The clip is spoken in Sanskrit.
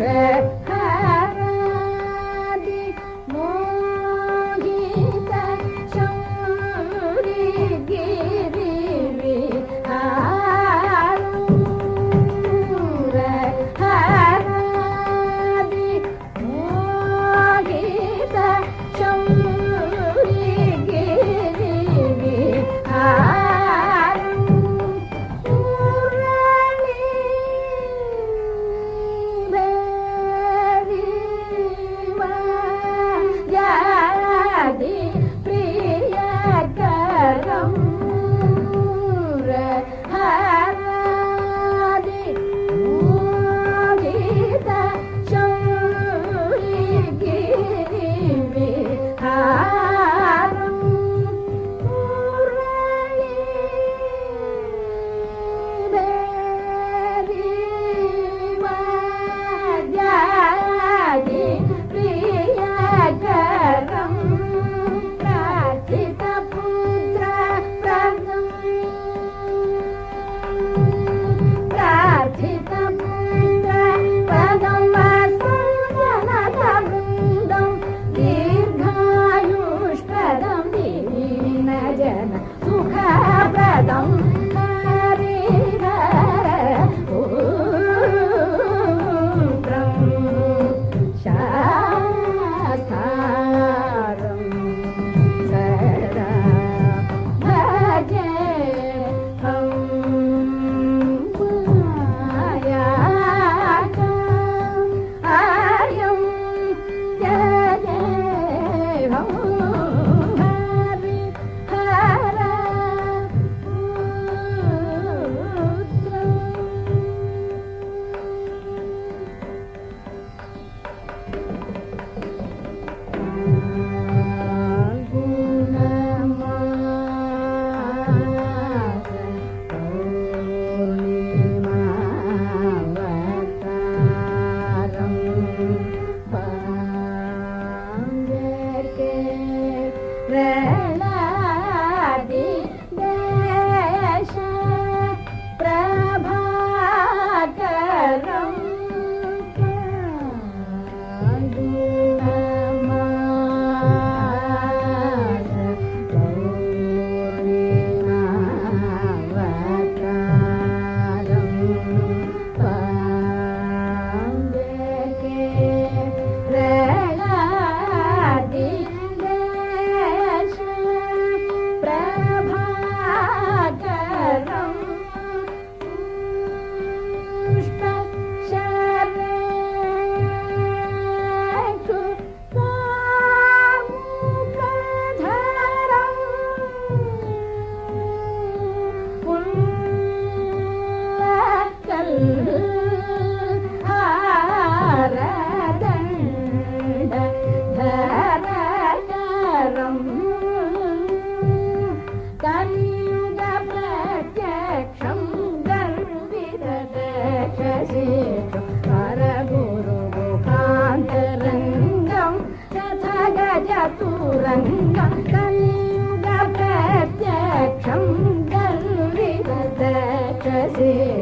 a गर्विदक्षसे